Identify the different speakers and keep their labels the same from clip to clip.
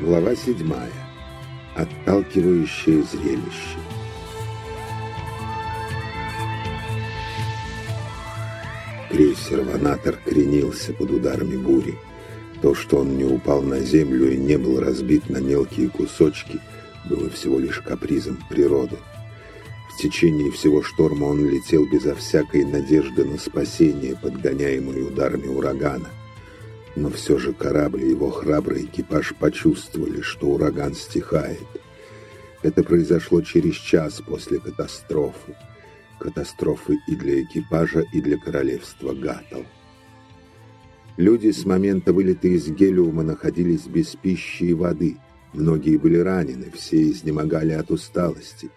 Speaker 1: Глава седьмая. Отталкивающее зрелище. Крейсер «Ванатор» кренился под ударами бури. То, что он не упал на землю и не был разбит на мелкие кусочки, было всего лишь капризом природы. В течение всего шторма он летел безо всякой надежды на спасение, подгоняемый ударами урагана. Но все же корабль и его храбрый экипаж почувствовали, что ураган стихает. Это произошло через час после катастрофы. Катастрофы и для экипажа, и для королевства Гатал. Люди с момента вылета из Гелиума находились без пищи и воды. Многие были ранены, все изнемогали от усталости.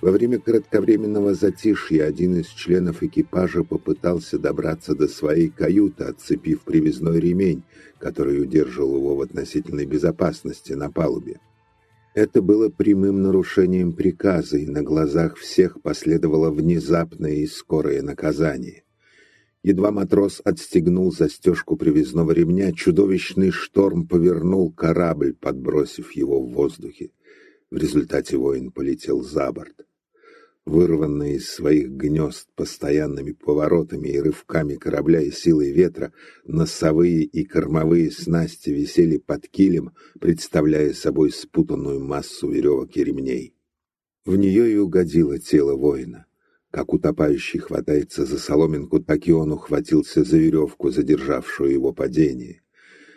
Speaker 1: Во время кратковременного затишья один из членов экипажа попытался добраться до своей каюты, отцепив привязной ремень, который удерживал его в относительной безопасности на палубе. Это было прямым нарушением приказа, и на глазах всех последовало внезапное и скорое наказание. Едва матрос отстегнул застежку привязного ремня, чудовищный шторм повернул корабль, подбросив его в воздухе. В результате воин полетел за борт. Вырванные из своих гнезд постоянными поворотами и рывками корабля и силой ветра, носовые и кормовые снасти висели под килем, представляя собой спутанную массу веревок и ремней. В нее и угодило тело воина. Как утопающий хватается за соломинку, так и он ухватился за веревку, задержавшую его падение.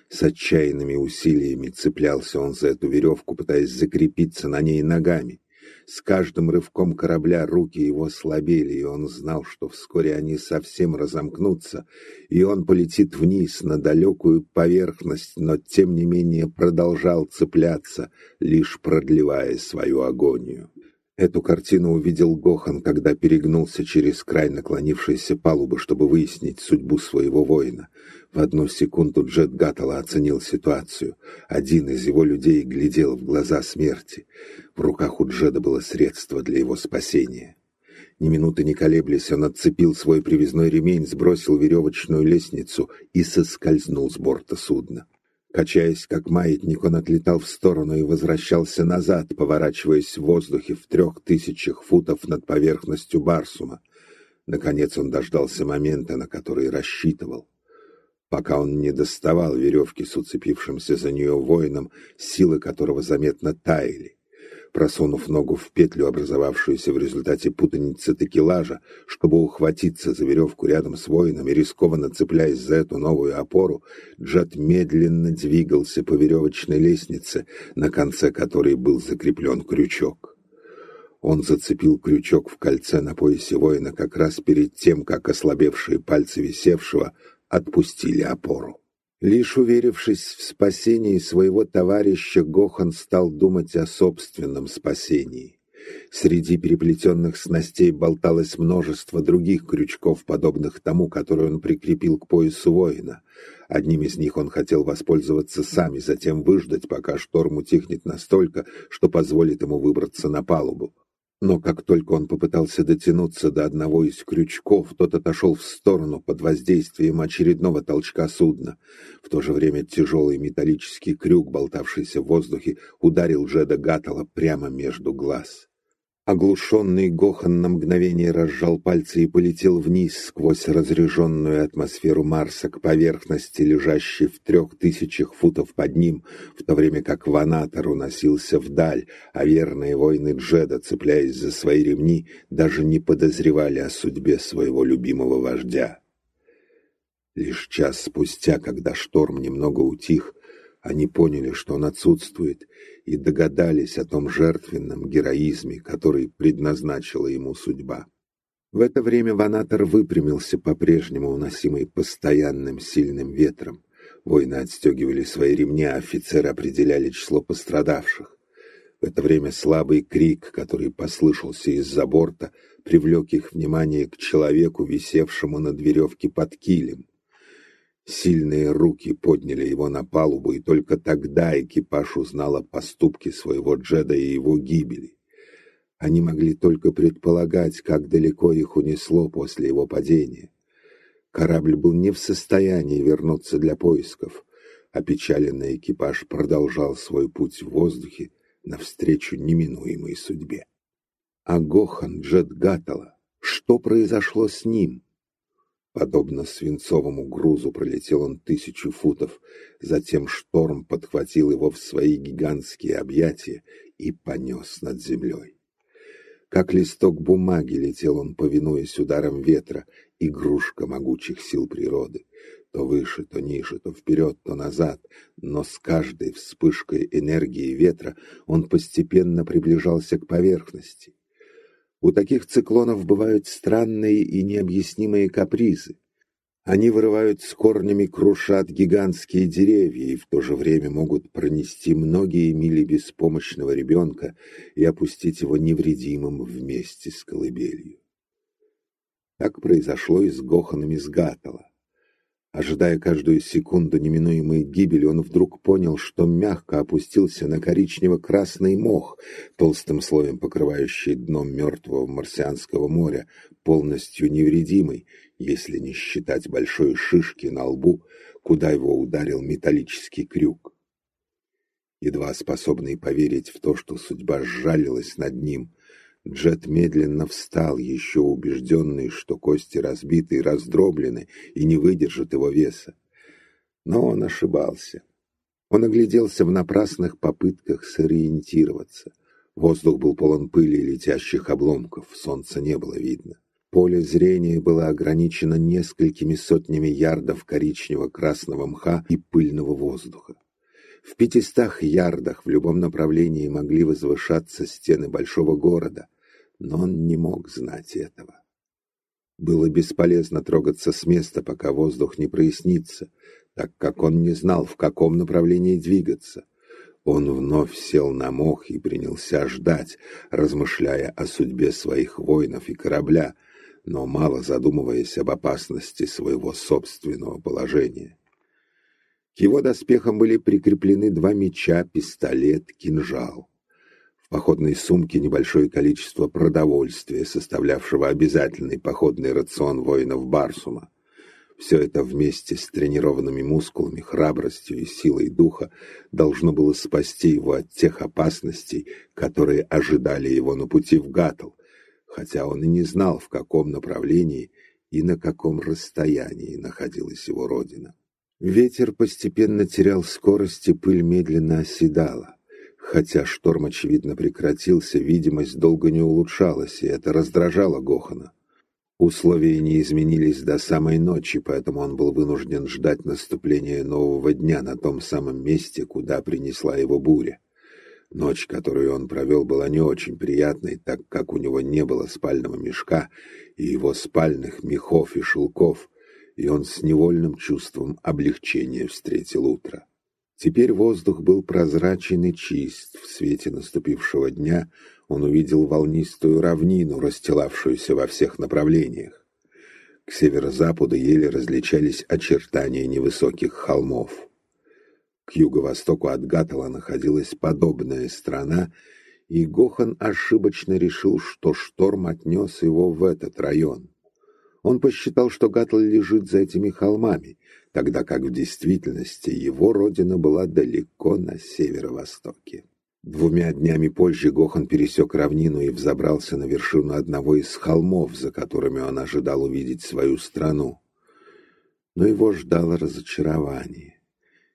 Speaker 1: С отчаянными усилиями цеплялся он за эту веревку, пытаясь закрепиться на ней ногами. С каждым рывком корабля руки его слабели, и он знал, что вскоре они совсем разомкнутся, и он полетит вниз на далекую поверхность, но тем не менее продолжал цепляться, лишь продлевая свою агонию. Эту картину увидел Гохан, когда перегнулся через край наклонившейся палубы, чтобы выяснить судьбу своего воина. В одну секунду Джет Гаттала оценил ситуацию. Один из его людей глядел в глаза смерти. В руках у Джеда было средство для его спасения. Ни минуты не колеблясь, он отцепил свой привязной ремень, сбросил веревочную лестницу и соскользнул с борта судна. Качаясь, как маятник, он отлетал в сторону и возвращался назад, поворачиваясь в воздухе в трех тысячах футов над поверхностью Барсума. Наконец он дождался момента, на который рассчитывал. Пока он не доставал веревки с уцепившимся за нее воином, силы которого заметно таяли просунув ногу в петлю, образовавшуюся в результате путаницы текелажа, чтобы ухватиться за веревку рядом с воином и рискованно цепляясь за эту новую опору, Джад медленно двигался по веревочной лестнице, на конце которой был закреплен крючок. Он зацепил крючок в кольце на поясе воина как раз перед тем, как ослабевшие пальцы висевшего отпустили опору. Лишь уверившись в спасении своего товарища, Гохан стал думать о собственном спасении. Среди переплетенных снастей болталось множество других крючков, подобных тому, который он прикрепил к поясу воина. Одним из них он хотел воспользоваться сам и затем выждать, пока шторм утихнет настолько, что позволит ему выбраться на палубу. Но как только он попытался дотянуться до одного из крючков, тот отошел в сторону под воздействием очередного толчка судна. В то же время тяжелый металлический крюк, болтавшийся в воздухе, ударил Джеда Гаттала прямо между глаз. Оглушенный Гохан на мгновение разжал пальцы и полетел вниз сквозь разреженную атмосферу Марса к поверхности, лежащей в трех тысячах футов под ним, в то время как Ванатор уносился вдаль, а верные воины Джеда, цепляясь за свои ремни, даже не подозревали о судьбе своего любимого вождя. Лишь час спустя, когда шторм немного утих, они поняли, что он отсутствует, и догадались о том жертвенном героизме, который предназначила ему судьба. В это время Ванатор выпрямился, по-прежнему уносимый постоянным сильным ветром. Воины отстегивали свои ремни, а офицеры определяли число пострадавших. В это время слабый крик, который послышался из-за борта, привлек их внимание к человеку, висевшему над веревке под килем. Сильные руки подняли его на палубу, и только тогда экипаж узнал о поступке своего Джеда и его гибели. Они могли только предполагать, как далеко их унесло после его падения. Корабль был не в состоянии вернуться для поисков. Опечаленный экипаж продолжал свой путь в воздухе навстречу неминуемой судьбе. А Гохан Джет Гатала, что произошло с ним? Подобно свинцовому грузу пролетел он тысячу футов, затем шторм подхватил его в свои гигантские объятия и понес над землей. Как листок бумаги летел он, повинуясь ударам ветра, игрушка могучих сил природы. То выше, то ниже, то вперед, то назад, но с каждой вспышкой энергии ветра он постепенно приближался к поверхности. У таких циклонов бывают странные и необъяснимые капризы. Они вырывают с корнями, крушат гигантские деревья и в то же время могут пронести многие мили беспомощного ребенка и опустить его невредимым вместе с колыбелью. Так произошло и с Гоханом из Гатала. Ожидая каждую секунду неминуемой гибели, он вдруг понял, что мягко опустился на коричнево-красный мох, толстым слоем покрывающий дно мертвого марсианского моря, полностью невредимый, если не считать большой шишки на лбу, куда его ударил металлический крюк. Едва способный поверить в то, что судьба сжалилась над ним, Джет медленно встал, еще убежденный, что кости разбиты и раздроблены и не выдержат его веса. Но он ошибался. Он огляделся в напрасных попытках сориентироваться. Воздух был полон пыли и летящих обломков, солнца не было видно. Поле зрения было ограничено несколькими сотнями ярдов коричнево-красного мха и пыльного воздуха. В пятистах ярдах в любом направлении могли возвышаться стены большого города, но он не мог знать этого. Было бесполезно трогаться с места, пока воздух не прояснится, так как он не знал, в каком направлении двигаться. Он вновь сел на мох и принялся ждать, размышляя о судьбе своих воинов и корабля, но мало задумываясь об опасности своего собственного положения. К его доспехам были прикреплены два меча, пистолет, кинжал. В походной сумке небольшое количество продовольствия, составлявшего обязательный походный рацион воинов Барсума. Все это вместе с тренированными мускулами, храбростью и силой духа должно было спасти его от тех опасностей, которые ожидали его на пути в Гатл, хотя он и не знал, в каком направлении и на каком расстоянии находилась его родина. Ветер постепенно терял скорость, и пыль медленно оседала. Хотя шторм, очевидно, прекратился, видимость долго не улучшалась, и это раздражало Гохана. Условия не изменились до самой ночи, поэтому он был вынужден ждать наступления нового дня на том самом месте, куда принесла его буря. Ночь, которую он провел, была не очень приятной, так как у него не было спального мешка и его спальных мехов и шелков, и он с невольным чувством облегчения встретил утро. Теперь воздух был прозрачен и чист. В свете наступившего дня он увидел волнистую равнину, расстилавшуюся во всех направлениях. К северо-западу еле различались очертания невысоких холмов. К юго-востоку от Гатала находилась подобная страна, и Гохан ошибочно решил, что шторм отнес его в этот район. Он посчитал, что Гатл лежит за этими холмами, тогда как в действительности его родина была далеко на северо-востоке. Двумя днями позже Гохан пересек равнину и взобрался на вершину одного из холмов, за которыми он ожидал увидеть свою страну. Но его ждало разочарование.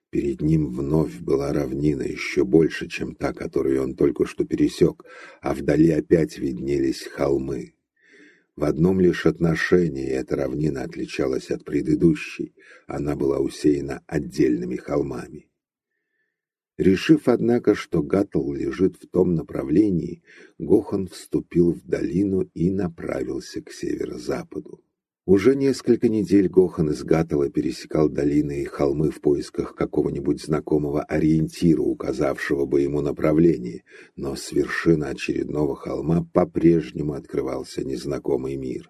Speaker 1: Перед ним вновь была равнина еще больше, чем та, которую он только что пересек, а вдали опять виднелись холмы. В одном лишь отношении эта равнина отличалась от предыдущей. Она была усеяна отдельными холмами. Решив, однако, что Гатл лежит в том направлении, Гохан вступил в долину и направился к северо-западу. Уже несколько недель Гохан из Гатала пересекал долины и холмы в поисках какого-нибудь знакомого ориентира, указавшего бы ему направление, но с вершины очередного холма по-прежнему открывался незнакомый мир.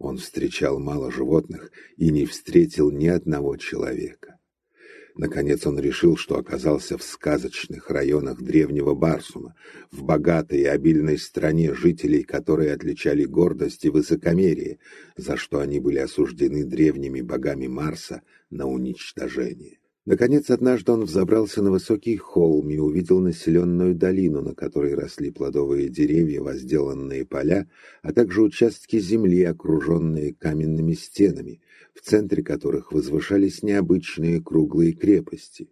Speaker 1: Он встречал мало животных и не встретил ни одного человека. Наконец он решил, что оказался в сказочных районах древнего Барсума, в богатой и обильной стране жителей, которые отличали гордость и высокомерие, за что они были осуждены древними богами Марса на уничтожение. Наконец, однажды он взобрался на высокий холм и увидел населенную долину, на которой росли плодовые деревья, возделанные поля, а также участки земли, окруженные каменными стенами, в центре которых возвышались необычные круглые крепости.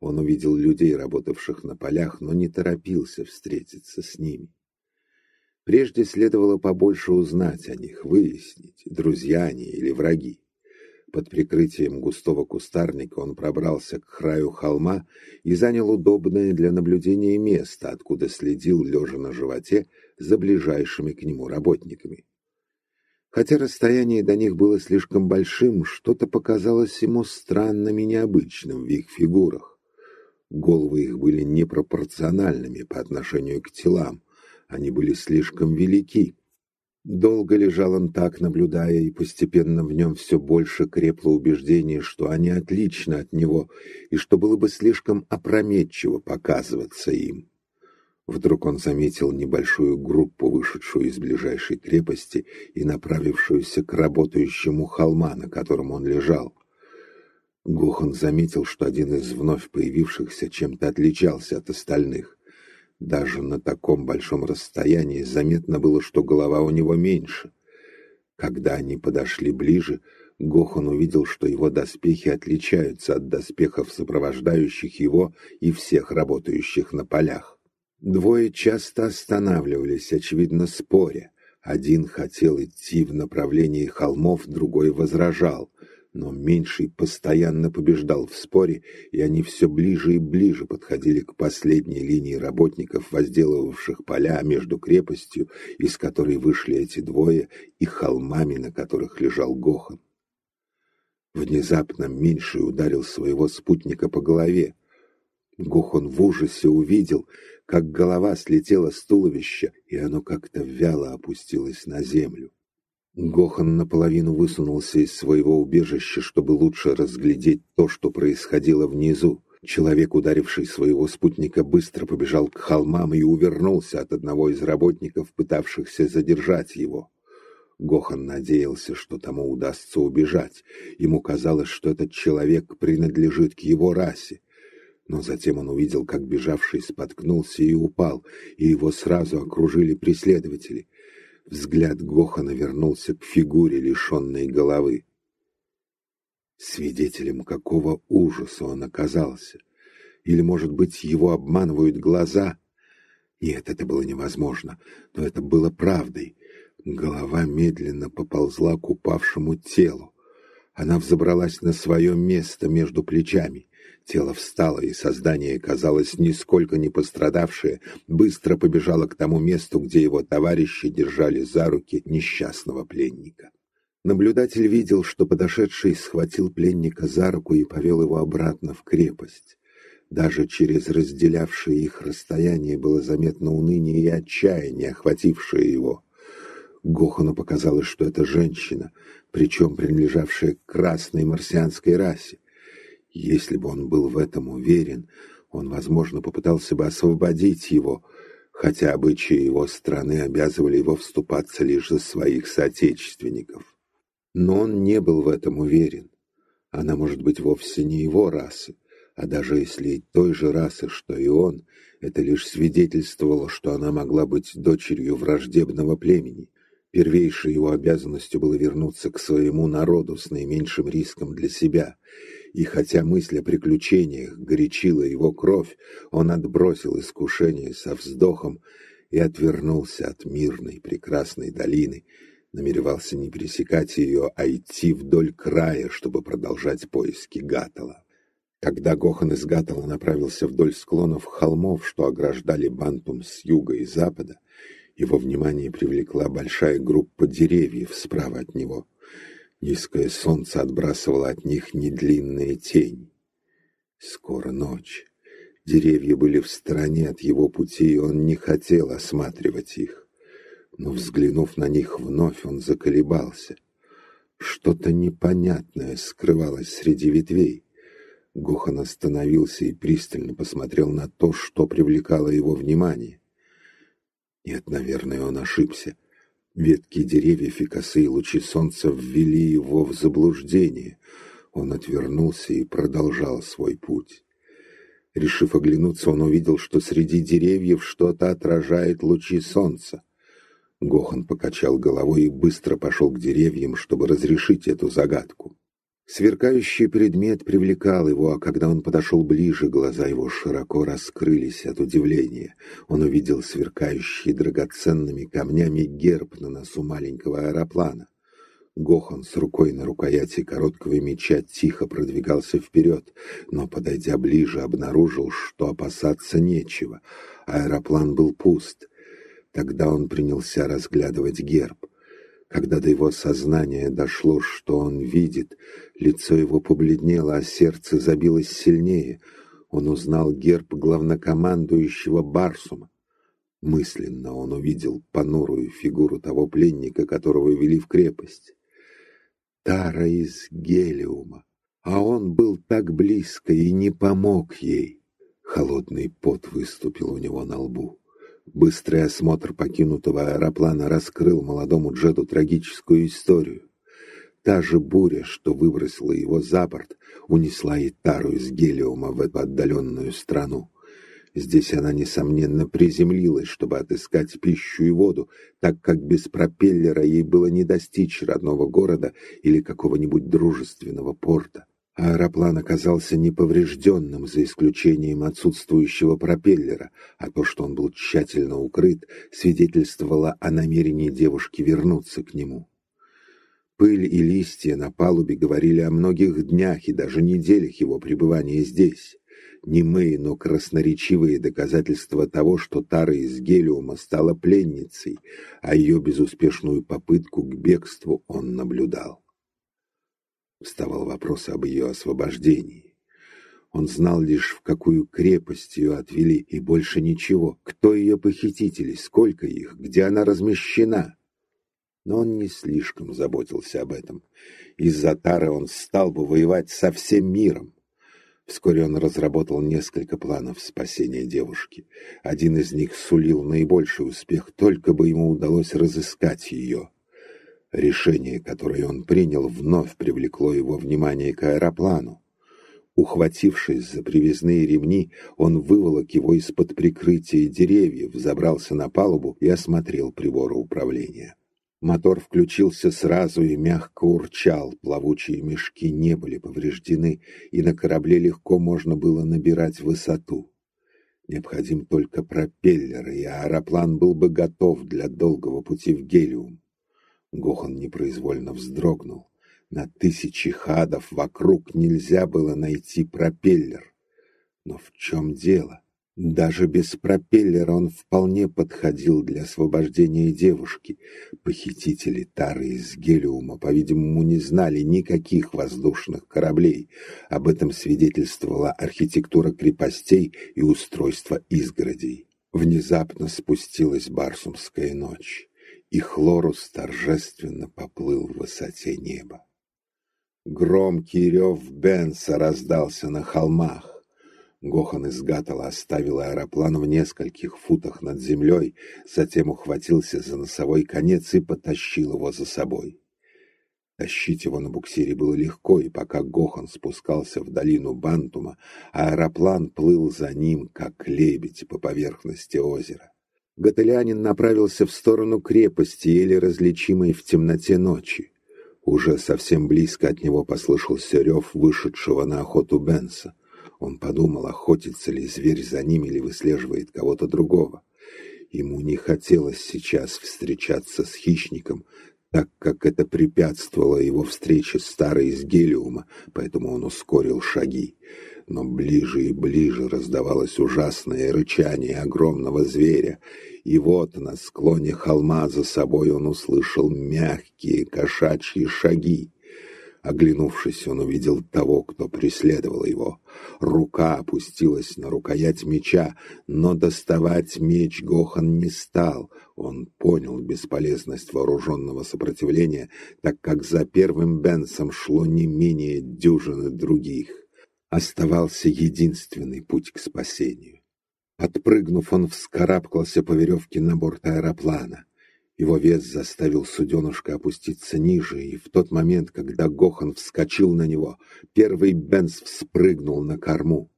Speaker 1: Он увидел людей, работавших на полях, но не торопился встретиться с ними. Прежде следовало побольше узнать о них, выяснить, друзья они или враги. Под прикрытием густого кустарника он пробрался к краю холма и занял удобное для наблюдения место, откуда следил, лежа на животе, за ближайшими к нему работниками. Хотя расстояние до них было слишком большим, что-то показалось ему странным и необычным в их фигурах. Головы их были непропорциональными по отношению к телам, они были слишком велики. Долго лежал он так, наблюдая, и постепенно в нем все больше крепло убеждение, что они отличны от него, и что было бы слишком опрометчиво показываться им. Вдруг он заметил небольшую группу, вышедшую из ближайшей крепости и направившуюся к работающему холма, на котором он лежал. Гохан заметил, что один из вновь появившихся чем-то отличался от остальных. Даже на таком большом расстоянии заметно было, что голова у него меньше. Когда они подошли ближе, Гохан увидел, что его доспехи отличаются от доспехов сопровождающих его и всех работающих на полях. Двое часто останавливались, очевидно, споря. Один хотел идти в направлении холмов, другой возражал но меньший постоянно побеждал в споре, и они все ближе и ближе подходили к последней линии работников, возделывавших поля между крепостью, из которой вышли эти двое, и холмами, на которых лежал Гохан. Внезапно меньший ударил своего спутника по голове. Гохан в ужасе увидел, как голова слетела с туловища, и оно как-то вяло опустилось на землю. Гохан наполовину высунулся из своего убежища, чтобы лучше разглядеть то, что происходило внизу. Человек, ударивший своего спутника, быстро побежал к холмам и увернулся от одного из работников, пытавшихся задержать его. Гохан надеялся, что тому удастся убежать. Ему казалось, что этот человек принадлежит к его расе. Но затем он увидел, как бежавший споткнулся и упал, и его сразу окружили преследователи. Взгляд Гохана вернулся к фигуре, лишенной головы. Свидетелем какого ужаса он оказался? Или, может быть, его обманывают глаза? Нет, это было невозможно, но это было правдой. Голова медленно поползла к упавшему телу. Она взобралась на свое место между плечами. Тело встало, и создание, казалось, нисколько не пострадавшее, быстро побежало к тому месту, где его товарищи держали за руки несчастного пленника. Наблюдатель видел, что подошедший схватил пленника за руку и повел его обратно в крепость. Даже через разделявшее их расстояние было заметно уныние и отчаяние, охватившее его. Гохану показалось, что это женщина, причем принадлежавшая к красной марсианской расе. Если бы он был в этом уверен, он, возможно, попытался бы освободить его, хотя обычаи его страны обязывали его вступаться лишь за своих соотечественников. Но он не был в этом уверен. Она может быть вовсе не его расы, а даже если и той же расы, что и он, это лишь свидетельствовало, что она могла быть дочерью враждебного племени. Первейшей его обязанностью было вернуться к своему народу с наименьшим риском для себя — и хотя мысль о приключениях горячила его кровь, он отбросил искушение со вздохом и отвернулся от мирной прекрасной долины, намеревался не пересекать ее, а идти вдоль края, чтобы продолжать поиски Гатала. Когда Гохан из Гатала направился вдоль склонов холмов, что ограждали Бантум с юга и запада, его внимание привлекла большая группа деревьев справа от него. Низкое солнце отбрасывало от них недлинные тень. Скоро ночь. Деревья были в стороне от его пути, и он не хотел осматривать их. Но, взглянув на них вновь, он заколебался. Что-то непонятное скрывалось среди ветвей. Гохан остановился и пристально посмотрел на то, что привлекало его внимание. Нет, наверное, он ошибся. Ветки деревьев и косые лучи солнца ввели его в заблуждение. Он отвернулся и продолжал свой путь. Решив оглянуться, он увидел, что среди деревьев что-то отражает лучи солнца. Гохан покачал головой и быстро пошел к деревьям, чтобы разрешить эту загадку. Сверкающий предмет привлекал его, а когда он подошел ближе, глаза его широко раскрылись от удивления. Он увидел сверкающий драгоценными камнями герб на носу маленького аэроплана. Гохан с рукой на рукояти короткого меча тихо продвигался вперед, но, подойдя ближе, обнаружил, что опасаться нечего. Аэроплан был пуст. Тогда он принялся разглядывать герб. Когда до его сознания дошло, что он видит, лицо его побледнело, а сердце забилось сильнее. Он узнал герб главнокомандующего Барсума. Мысленно он увидел понурую фигуру того пленника, которого вели в крепость. Тара из Гелиума, а он был так близко и не помог ей. Холодный пот выступил у него на лбу. Быстрый осмотр покинутого аэроплана раскрыл молодому Джеду трагическую историю. Та же буря, что выбросила его за борт, унесла и Тару из Гелиума в эту отдаленную страну. Здесь она, несомненно, приземлилась, чтобы отыскать пищу и воду, так как без пропеллера ей было не достичь родного города или какого-нибудь дружественного порта. Аэроплан оказался неповрежденным, за исключением отсутствующего пропеллера, а то, что он был тщательно укрыт, свидетельствовало о намерении девушки вернуться к нему. Пыль и листья на палубе говорили о многих днях и даже неделях его пребывания здесь немые, но красноречивые доказательства того, что Тара из Гелиума стала пленницей, а ее безуспешную попытку к бегству он наблюдал. Вставал вопрос об ее освобождении. Он знал лишь, в какую крепость ее отвели, и больше ничего. Кто ее похитители, сколько их, где она размещена. Но он не слишком заботился об этом. Из-за Тары он стал бы воевать со всем миром. Вскоре он разработал несколько планов спасения девушки. Один из них сулил наибольший успех, только бы ему удалось разыскать ее. Решение, которое он принял, вновь привлекло его внимание к аэроплану. Ухватившись за привязные ремни, он выволок его из-под прикрытия деревьев, забрался на палубу и осмотрел приборы управления. Мотор включился сразу и мягко урчал, плавучие мешки не были повреждены, и на корабле легко можно было набирать высоту. Необходим только пропеллер, и аэроплан был бы готов для долгого пути в Гелиум. Гохан непроизвольно вздрогнул. На тысячи хадов вокруг нельзя было найти пропеллер. Но в чем дело? Даже без пропеллера он вполне подходил для освобождения девушки. Похитители Тары из Гелиума, по-видимому, не знали никаких воздушных кораблей. Об этом свидетельствовала архитектура крепостей и устройство изгородей. Внезапно спустилась Барсумская ночь, и Хлорус торжественно поплыл в высоте неба. Громкий рев Бенса раздался на холмах. Гохан из Гатала оставил аэроплан в нескольких футах над землей, затем ухватился за носовой конец и потащил его за собой. Тащить его на буксире было легко, и пока Гохан спускался в долину Бантума, аэроплан плыл за ним, как лебедь по поверхности озера. Гателянин направился в сторону крепости, еле различимой в темноте ночи. Уже совсем близко от него послышался рев вышедшего на охоту Бенса. Он подумал, охотится ли зверь за ним или выслеживает кого-то другого. Ему не хотелось сейчас встречаться с хищником, так как это препятствовало его встрече с старой из Гелиума, поэтому он ускорил шаги. Но ближе и ближе раздавалось ужасное рычание огромного зверя, и вот на склоне холма за собой он услышал мягкие кошачьи шаги. Оглянувшись, он увидел того, кто преследовал его. Рука опустилась на рукоять меча, но доставать меч Гохан не стал. Он понял бесполезность вооруженного сопротивления, так как за первым Бенсом шло не менее дюжины других. Оставался единственный путь к спасению. Отпрыгнув, он вскарабкался по веревке на борт аэроплана. Его вес заставил суденушка опуститься ниже, и в тот момент, когда Гохан вскочил на него, первый Бенс вспрыгнул на корму.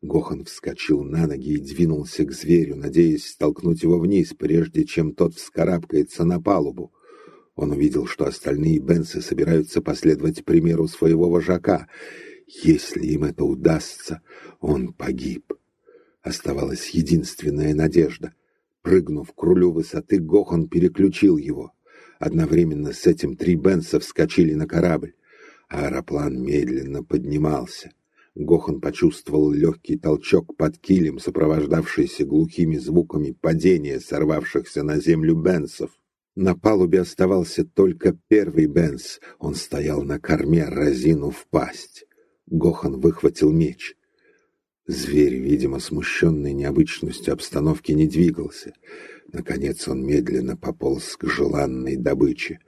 Speaker 1: Гохан вскочил на ноги и двинулся к зверю, надеясь столкнуть его вниз, прежде чем тот вскарабкается на палубу. Он увидел, что остальные Бенсы собираются последовать примеру своего вожака. Если им это удастся, он погиб. Оставалась единственная надежда — Прыгнув к рулю высоты, Гохан переключил его. Одновременно с этим три Бенса вскочили на корабль. Аэроплан медленно поднимался. Гохан почувствовал легкий толчок под килем, сопровождавшийся глухими звуками падения сорвавшихся на землю Бенсов. На палубе оставался только первый Бенс. Он стоял на корме, разинув пасть. Гохан выхватил меч. Зверь, видимо, смущенный необычностью обстановки, не двигался. Наконец он медленно пополз к желанной добыче.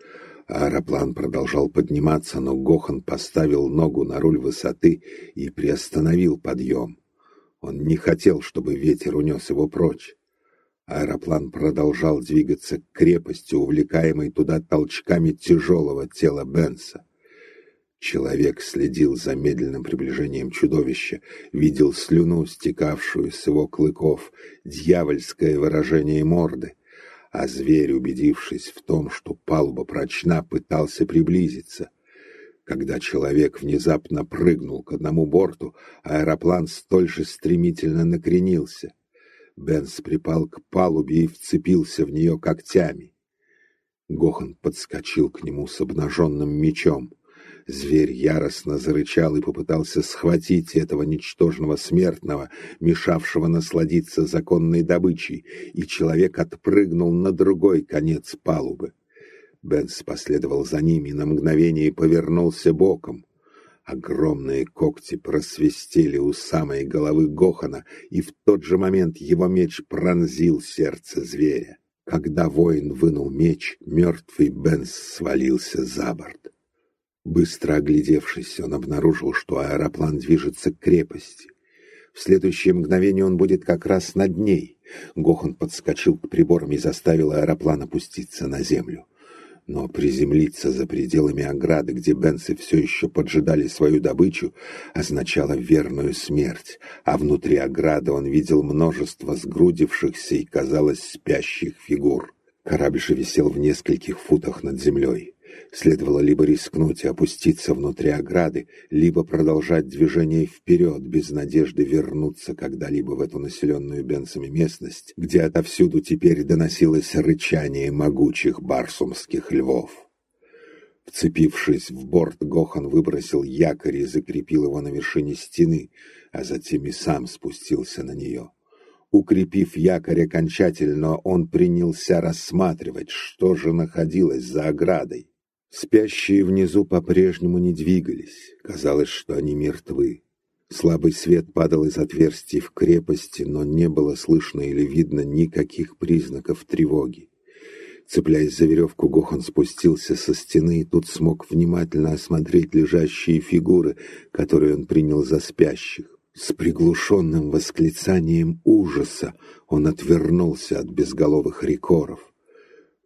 Speaker 1: Аэроплан продолжал подниматься, но Гохан поставил ногу на руль высоты и приостановил подъем. Он не хотел, чтобы ветер унес его прочь. Аэроплан продолжал двигаться к крепости, увлекаемой туда толчками тяжелого тела Бенса. Человек следил за медленным приближением чудовища, видел слюну, стекавшую с его клыков, дьявольское выражение морды, а зверь, убедившись в том, что палуба прочна, пытался приблизиться. Когда человек внезапно прыгнул к одному борту, аэроплан столь же стремительно накренился. Бенс припал к палубе и вцепился в нее когтями. Гохан подскочил к нему с обнаженным мечом. Зверь яростно зарычал и попытался схватить этого ничтожного смертного, мешавшего насладиться законной добычей, и человек отпрыгнул на другой конец палубы. Бенс последовал за ними и на мгновение повернулся боком. Огромные когти просвистели у самой головы Гохана, и в тот же момент его меч пронзил сердце зверя. Когда воин вынул меч, мертвый Бенс свалился за борт. Быстро оглядевшись, он обнаружил, что аэроплан движется к крепости. В следующее мгновение он будет как раз над ней. Гохан подскочил к приборам и заставил аэроплан опуститься на землю. Но приземлиться за пределами ограды, где Бенсы все еще поджидали свою добычу, означало верную смерть, а внутри ограды он видел множество сгрудившихся и, казалось, спящих фигур. Корабль же висел в нескольких футах над землей. Следовало либо рискнуть и опуститься внутри ограды, либо продолжать движение вперед, без надежды вернуться когда-либо в эту населенную бенцами местность, где отовсюду теперь доносилось рычание могучих барсумских львов. Вцепившись в борт, Гохан выбросил якорь и закрепил его на вершине стены, а затем и сам спустился на нее. Укрепив якорь окончательно, он принялся рассматривать, что же находилось за оградой. Спящие внизу по-прежнему не двигались. Казалось, что они мертвы. Слабый свет падал из отверстий в крепости, но не было слышно или видно никаких признаков тревоги. Цепляясь за веревку, Гохан спустился со стены и тут смог внимательно осмотреть лежащие фигуры, которые он принял за спящих. С приглушенным восклицанием ужаса он отвернулся от безголовых рекоров.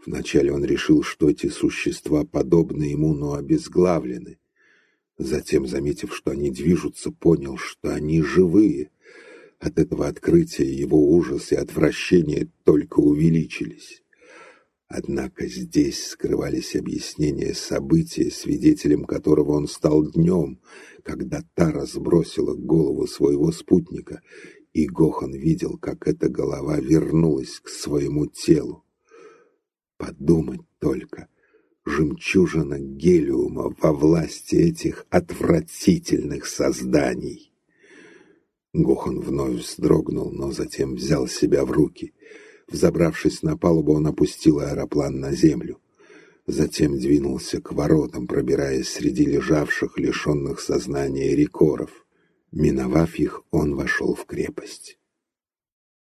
Speaker 1: Вначале он решил, что эти существа подобны ему, но обезглавлены. Затем, заметив, что они движутся, понял, что они живые. От этого открытия его ужас и отвращение только увеличились. Однако здесь скрывались объяснения события, свидетелем которого он стал днем, когда та разбросила голову своего спутника, и Гохан видел, как эта голова вернулась к своему телу. Подумать только, жемчужина гелиума во власти этих отвратительных созданий. Гохан вновь вздрогнул, но затем взял себя в руки. Взобравшись на палубу, он опустил аэроплан на землю. Затем двинулся к воротам, пробираясь среди лежавших, лишенных сознания рекоров. Миновав их, он вошел в крепость.